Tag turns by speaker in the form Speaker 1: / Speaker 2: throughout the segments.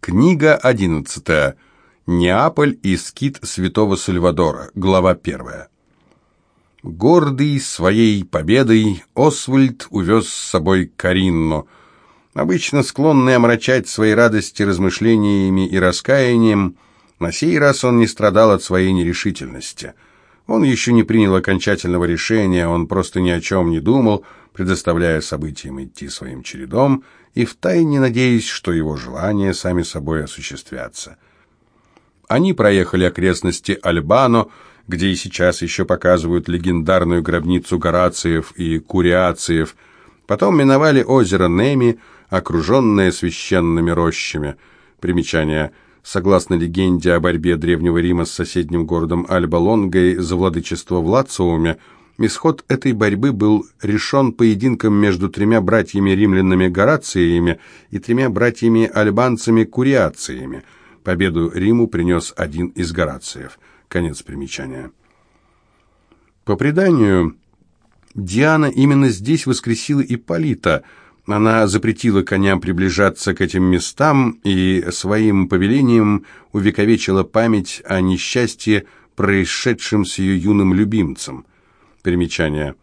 Speaker 1: Книга одиннадцатая. Неаполь и скит святого Сальвадора. Глава первая. Гордый своей победой, Освальд увез с собой Каринну. Обычно склонный омрачать свои радости размышлениями и раскаянием, на сей раз он не страдал от своей нерешительности. Он еще не принял окончательного решения, он просто ни о чем не думал, предоставляя событиям идти своим чередом и втайне надеясь, что его желания сами собой осуществятся. Они проехали окрестности Альбано, где и сейчас еще показывают легендарную гробницу Горациев и Куриациев, потом миновали озеро Неми, окруженное священными рощами. Примечание – Согласно легенде о борьбе Древнего Рима с соседним городом Альба-Лонгой за владычество в Лациуме, исход этой борьбы был решен поединком между тремя братьями-римлянами Горациями и тремя братьями-альбанцами-куриациями. Победу Риму принес один из Горациев. Конец примечания. По преданию, Диана именно здесь воскресила Ипполита – она запретила коням приближаться к этим местам и своим повелением увековечила память о несчастье, происшедшем с ее юным любимцем. Примечание.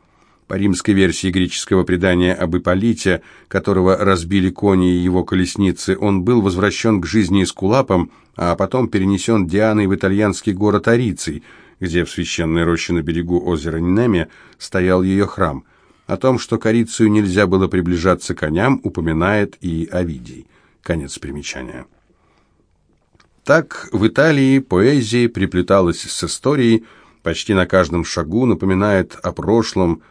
Speaker 1: По римской версии греческого предания об Ипполите, которого разбили кони и его колесницы, он был возвращен к жизни Эскулапом, а потом перенесен Дианой в итальянский город Ариций, где в священной роще на берегу озера Неме стоял ее храм – о том, что корицию нельзя было приближаться к коням, упоминает и Овидий. Конец примечания. Так в Италии поэзия приплеталась с историей, почти на каждом шагу напоминает о прошлом,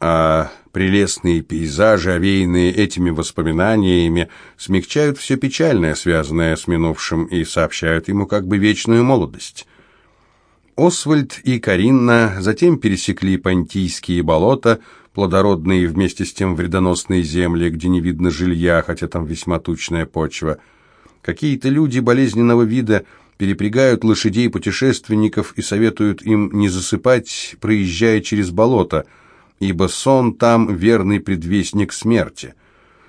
Speaker 1: а прелестные пейзажи, овеянные этими воспоминаниями, смягчают все печальное, связанное с минувшим, и сообщают ему как бы вечную молодость. Освальд и Каринна затем пересекли Понтийские болота, плодородные вместе с тем вредоносные земли, где не видно жилья, хотя там весьма тучная почва. Какие-то люди болезненного вида перепрягают лошадей путешественников и советуют им не засыпать, проезжая через болото, ибо сон там верный предвестник смерти.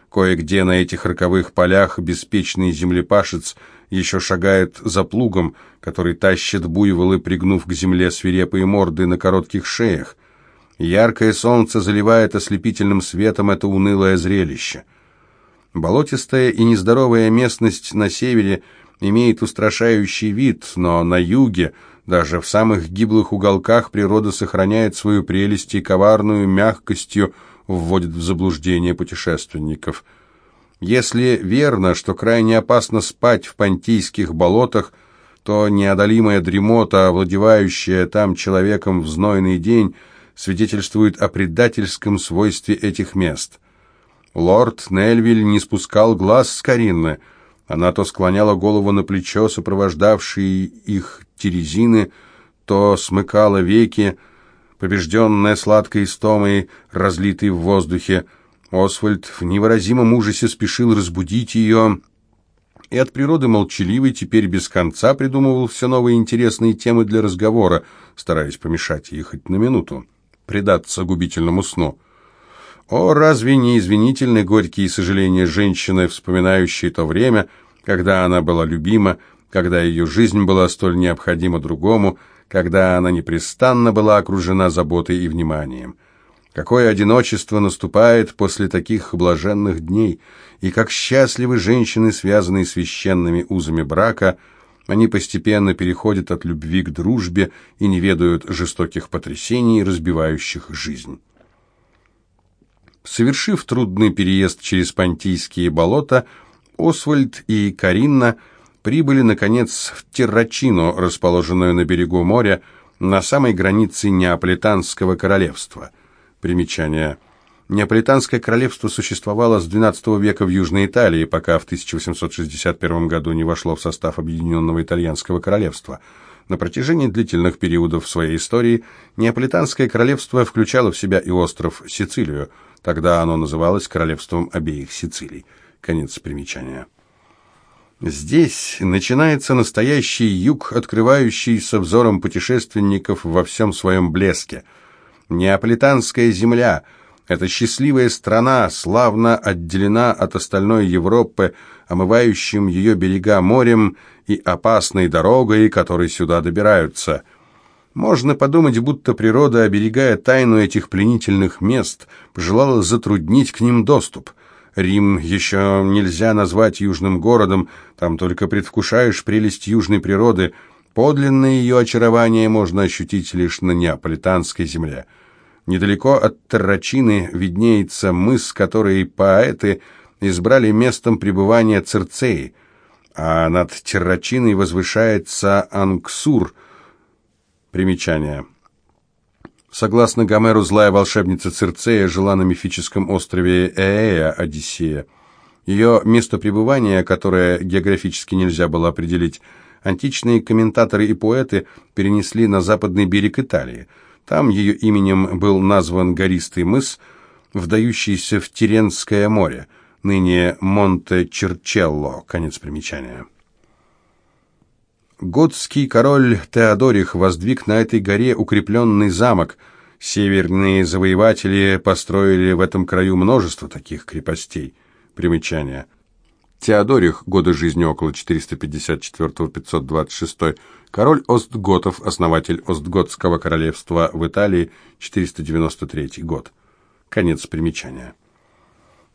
Speaker 1: Кое-где на этих роковых полях беспечный землепашец еще шагает за плугом, который тащит буйволы, пригнув к земле свирепые морды на коротких шеях. Яркое солнце заливает ослепительным светом это унылое зрелище. Болотистая и нездоровая местность на севере имеет устрашающий вид, но на юге, даже в самых гиблых уголках, природа сохраняет свою прелесть и коварную мягкостью вводит в заблуждение путешественников. Если верно, что крайне опасно спать в понтийских болотах, то неодолимая дремота, овладевающая там человеком в знойный день, свидетельствует о предательском свойстве этих мест. Лорд Нельвиль не спускал глаз с Каринны. Она то склоняла голову на плечо, сопровождавшие их терезины, то смыкала веки, побежденная сладкой истомой, разлитой в воздухе. Освальд в невыразимом ужасе спешил разбудить ее, и от природы молчаливый теперь без конца придумывал все новые интересные темы для разговора, стараясь помешать ей хоть на минуту предаться губительному сну. О, разве не извинительны горькие сожаления женщины, вспоминающей то время, когда она была любима, когда ее жизнь была столь необходима другому, когда она непрестанно была окружена заботой и вниманием. Какое одиночество наступает после таких блаженных дней, и как счастливы женщины, связанные священными узами брака – они постепенно переходят от любви к дружбе и не ведают жестоких потрясений, разбивающих жизнь. Совершив трудный переезд через Понтийские болота, Освальд и Каринна прибыли, наконец, в Террачино, расположенную на берегу моря, на самой границе Неаполитанского королевства. Примечание – Неаполитанское королевство существовало с XII века в Южной Италии, пока в 1861 году не вошло в состав Объединенного Итальянского королевства. На протяжении длительных периодов своей истории Неаполитанское королевство включало в себя и остров Сицилию. Тогда оно называлось Королевством обеих Сицилий. Конец примечания. Здесь начинается настоящий юг, открывающийся взором путешественников во всем своем блеске. Неаполитанская земля – эта счастливая страна славно отделена от остальной Европы омывающим ее берега морем и опасной дорогой, которой сюда добираются. Можно подумать, будто природа, оберегая тайну этих пленительных мест, пожелала затруднить к ним доступ. Рим еще нельзя назвать южным городом, там только предвкушаешь прелесть южной природы. Подлинное ее очарование можно ощутить лишь на неаполитанской земле. Недалеко от Террачины виднеется мыс, который поэты избрали местом пребывания Церцеи, а над Террачиной возвышается Анксур. Примечание. Согласно Гомеру, злая волшебница Церцея жила на мифическом острове Ээя, Одиссея. Ее место пребывания, которое географически нельзя было определить, античные комментаторы и поэты перенесли на западный берег Италии – там ее именем был назван гористый мыс, вдающийся в Тиренское море, ныне Монте-Черчелло, конец примечания. Готский король Теодорих воздвиг на этой горе укрепленный замок. Северные завоеватели построили в этом краю множество таких крепостей. Примечание – Теодорих, годы жизни около 454-526, король Остготов, основатель Остготского королевства в Италии, 493 год. Конец примечания.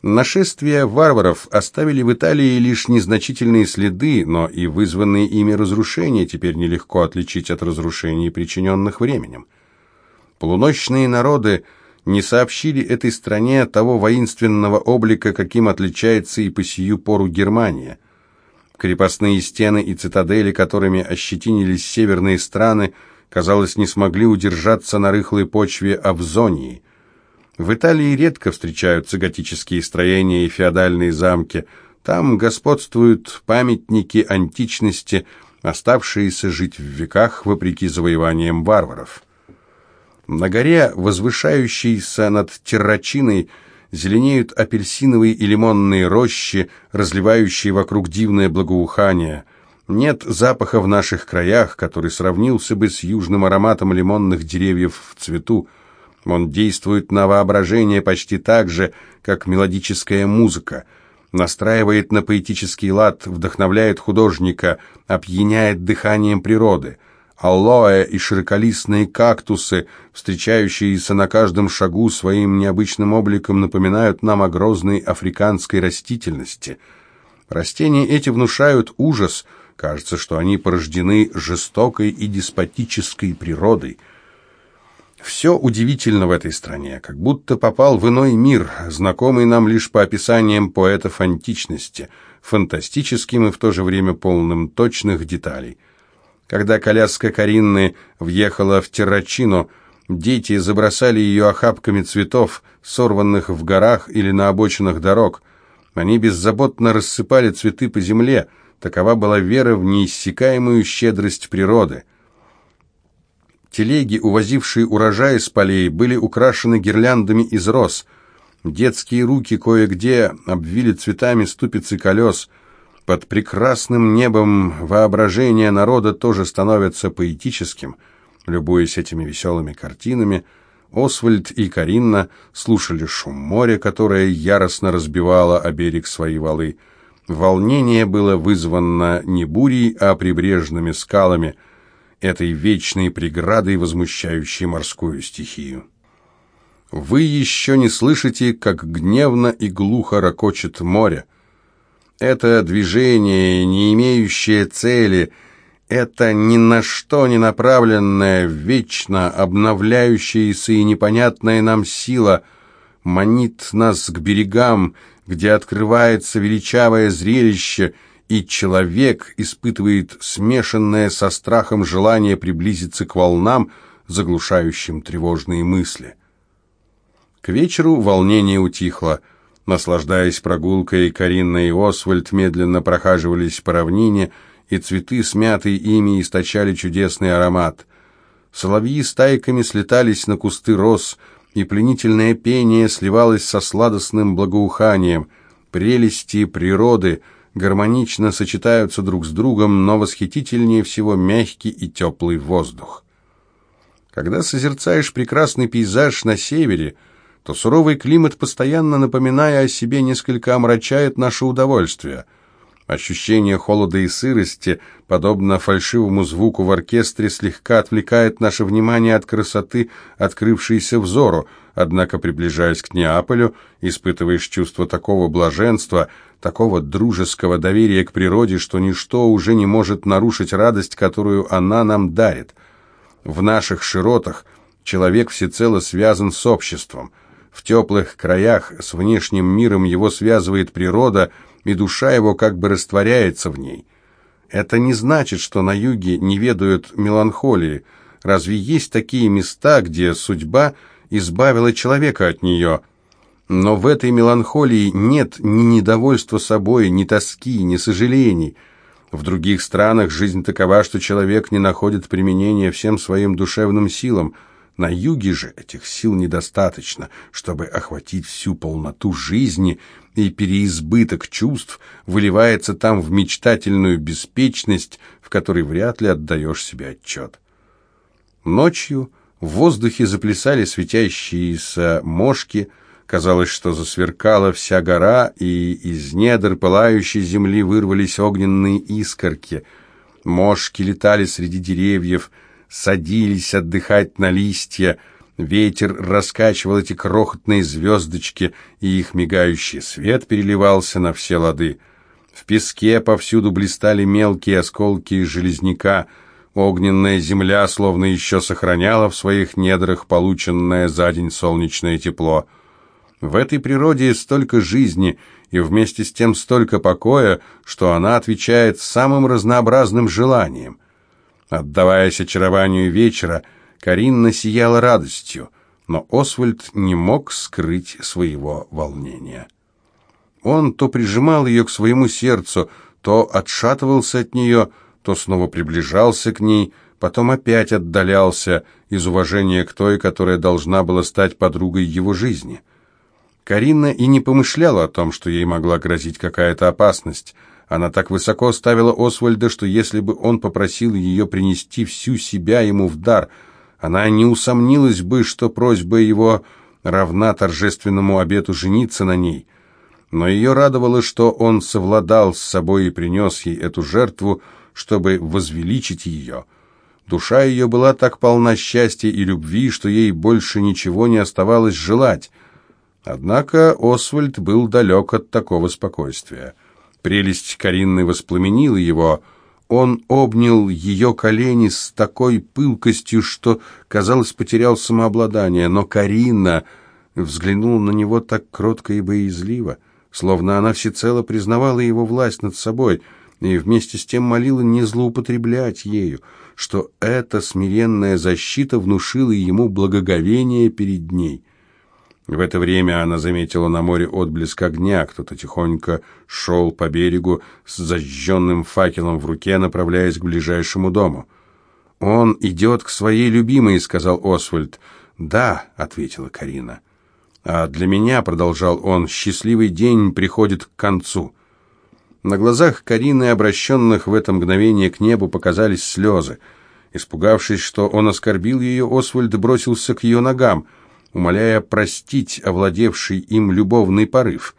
Speaker 1: Нашествия варваров оставили в Италии лишь незначительные следы, но и вызванные ими разрушения теперь нелегко отличить от разрушений, причиненных временем. Полуночные народы не сообщили этой стране того воинственного облика, каким отличается и по сию пору Германия. Крепостные стены и цитадели, которыми ощетинились северные страны, казалось, не смогли удержаться на рыхлой почве Авзонии. В Италии редко встречаются готические строения и феодальные замки. Там господствуют памятники античности, оставшиеся жить в веках вопреки завоеваниям варваров. На горе, возвышающейся над Террачиной, зеленеют апельсиновые и лимонные рощи, разливающие вокруг дивное благоухание. Нет запаха в наших краях, который сравнился бы с южным ароматом лимонных деревьев в цвету. Он действует на воображение почти так же, как мелодическая музыка. Настраивает на поэтический лад, вдохновляет художника, опьяняет дыханием природы – алоэ и широколистные кактусы, встречающиеся на каждом шагу своим необычным обликом, напоминают нам о грозной африканской растительности. Растения эти внушают ужас, кажется, что они порождены жестокой и деспотической природой. Все удивительно в этой стране, как будто попал в иной мир, знакомый нам лишь по описаниям поэтов античности, фантастическим и в то же время полным точных деталей. Когда коляска Каринны въехала в Террачино, дети забросали ее охапками цветов, сорванных в горах или на обочинах дорог. Они беззаботно рассыпали цветы по земле. Такова была вера в неиссякаемую щедрость природы. Телеги, увозившие урожай с полей, были украшены гирляндами из роз. Детские руки кое-где обвили цветами ступицы колес – под прекрасным небом воображение народа тоже становится поэтическим. Любуясь этими веселыми картинами, Освальд и Каринна слушали шум моря, которое яростно разбивало о берег свои валы. Волнение было вызвано не бурей, а прибрежными скалами, этой вечной преградой, возмущающей морскую стихию. Вы еще не слышите, как гневно и глухо ракочет море, это движение, не имеющее цели, это ни на что не направленная, вечно обновляющаяся и непонятная нам сила манит нас к берегам, где открывается величавое зрелище, и человек испытывает смешанное со страхом желание приблизиться к волнам, заглушающим тревожные мысли. К вечеру волнение утихло. Наслаждаясь прогулкой, Каринна и Освальд медленно прохаживались по равнине, и цветы, смятые ими, источали чудесный аромат. Соловьи стайками слетались на кусты роз, и пленительное пение сливалось со сладостным благоуханием. Прелести природы гармонично сочетаются друг с другом, но восхитительнее всего мягкий и теплый воздух. Когда созерцаешь прекрасный пейзаж на севере – то суровый климат, постоянно напоминая о себе, несколько омрачает наше удовольствие. Ощущение холода и сырости, подобно фальшивому звуку в оркестре, слегка отвлекает наше внимание от красоты, открывшейся взору, однако, приближаясь к Неаполю, испытываешь чувство такого блаженства, такого дружеского доверия к природе, что ничто уже не может нарушить радость, которую она нам дарит. В наших широтах человек всецело связан с обществом. В теплых краях с внешним миром его связывает природа – и душа его как бы растворяется в ней. Это не значит, что на юге не ведают меланхолии. Разве есть такие места, где судьба избавила человека от нее? Но в этой меланхолии нет ни недовольства собой, ни тоски, ни сожалений. В других странах жизнь такова, что человек не находит применения всем своим душевным силам. На юге же этих сил недостаточно, чтобы охватить всю полноту жизни – и переизбыток чувств выливается там в мечтательную беспечность, в которой вряд ли отдаешь себе отчет. Ночью в воздухе заплясали светящиеся мошки, казалось, что засверкала вся гора, и из недр пылающей земли вырвались огненные искорки. Мошки летали среди деревьев, садились отдыхать на листья, Ветер раскачивал эти крохотные звездочки, и их мигающий свет переливался на все лады. В песке повсюду блистали мелкие осколки железняка. Огненная земля словно еще сохраняла в своих недрах полученное за день солнечное тепло. В этой природе столько жизни и вместе с тем столько покоя, что она отвечает самым разнообразным желаниям. Отдаваясь очарованию вечера, Каринна сияла радостью, но Освальд не мог скрыть своего волнения. Он то прижимал ее к своему сердцу, то отшатывался от нее, то снова приближался к ней, потом опять отдалялся из уважения к той, которая должна была стать подругой его жизни. Карина и не помышляла о том, что ей могла грозить какая-то опасность. Она так высоко ставила Освальда, что если бы он попросил ее принести всю себя ему в дар – она не усомнилась бы, что просьба его равна торжественному обету жениться на ней. Но ее радовало, что он совладал с собой и принес ей эту жертву, чтобы возвеличить ее. Душа ее была так полна счастья и любви, что ей больше ничего не оставалось желать. Однако Освальд был далек от такого спокойствия. Прелесть Каринны воспламенила его – он обнял ее колени с такой пылкостью, что, казалось, потерял самообладание, но Карина взглянула на него так кротко и боязливо, словно она всецело признавала его власть над собой и вместе с тем молила не злоупотреблять ею, что эта смиренная защита внушила ему благоговение перед ней. В это время она заметила на море отблеск огня. Кто-то тихонько шел по берегу с зажженным факелом в руке, направляясь к ближайшему дому. «Он идет к своей любимой», — сказал Освальд. «Да», — ответила Карина. «А для меня», — продолжал он, — «счастливый день приходит к концу». На глазах Карины, обращенных в это мгновение к небу, показались слезы. Испугавшись, что он оскорбил ее, Освальд бросился к ее ногам — умоляя простить овладевший им любовный порыв.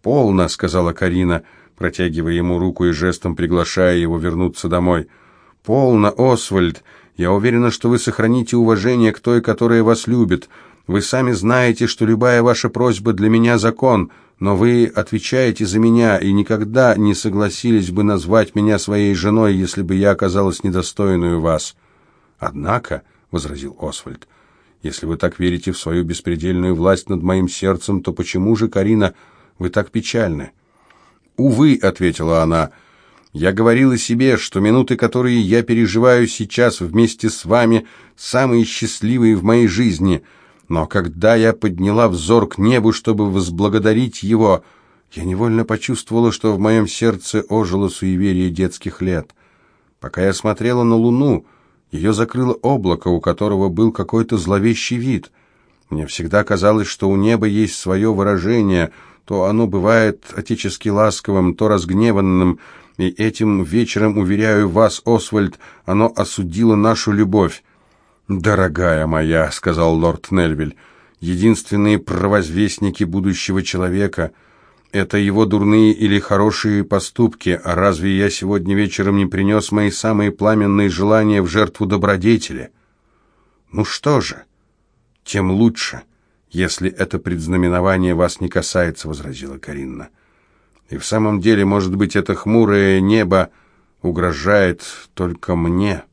Speaker 1: «Полно», — сказала Карина, протягивая ему руку и жестом приглашая его вернуться домой. «Полно, Освальд. Я уверена, что вы сохраните уважение к той, которая вас любит. Вы сами знаете, что любая ваша просьба для меня закон, но вы отвечаете за меня и никогда не согласились бы назвать меня своей женой, если бы я оказалась недостойную вас». «Однако», — возразил Освальд, — если вы так верите в свою беспредельную власть над моим сердцем, то почему же, Карина, вы так печальны?» «Увы», — ответила она, — «я говорила себе, что минуты, которые я переживаю сейчас вместе с вами, самые счастливые в моей жизни. Но когда я подняла взор к небу, чтобы возблагодарить его, я невольно почувствовала, что в моем сердце ожило суеверие детских лет. Пока я смотрела на луну, — ее закрыло облако, у которого был какой-то зловещий вид. Мне всегда казалось, что у неба есть свое выражение, то оно бывает отечески ласковым, то разгневанным, и этим вечером, уверяю вас, Освальд, оно осудило нашу любовь. «Дорогая моя», — сказал лорд Нельвиль, — «единственные провозвестники будущего человека. Это его дурные или хорошие поступки, а разве я сегодня вечером не принес мои самые пламенные желания в жертву добродетели? Ну что же, тем лучше, если это предзнаменование вас не касается, возразила Каринна. И в самом деле, может быть, это хмурое небо угрожает только мне».